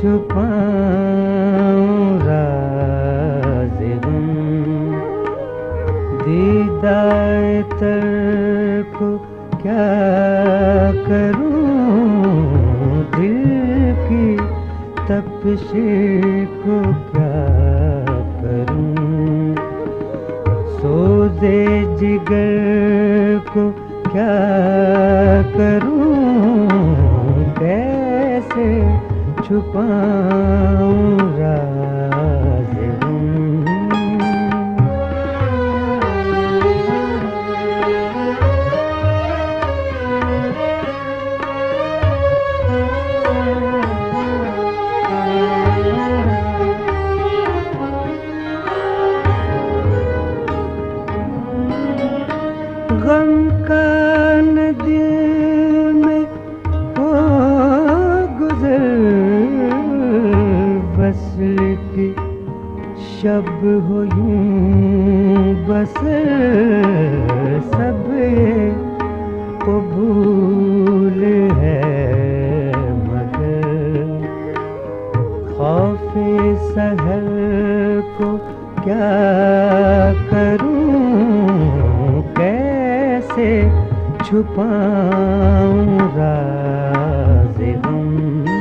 چھپاؤں راز غم؟ دیدار تر کو کیا کروں؟ دل کی تپش کو کیا کروں؟ سوزے جگر کو کیا کروں؟ چھپاؤں راز غم کا نہ شب ہو یوں بس سب قبول ہے مگر خوف سہر کو کیا کروں؟ کیسے چھپاؤں راز غم؟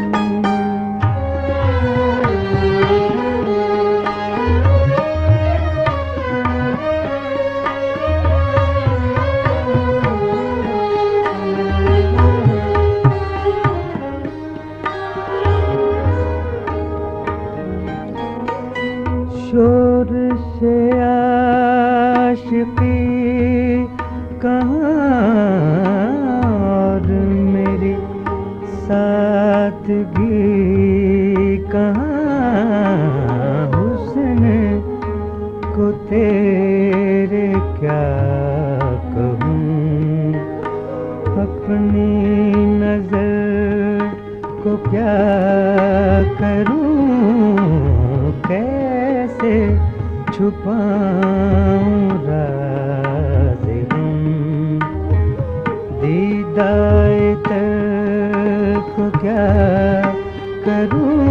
شور سے عاشقی کہاں اور میری سادگی کہاں حسن کو تیرے کیا کہوں؟ اپنی نظر کو کیا کروں؟ کہ کیسے چھپاؤں راز غم دیدائے تر کو کیا کروں؟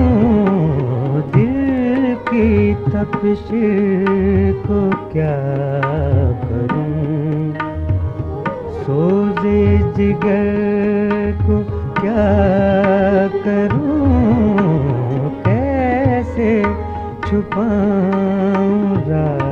دل کی تپش کو کیا کروں؟ سوزے جگر کو کیا کروں؟ چھپاؤں رات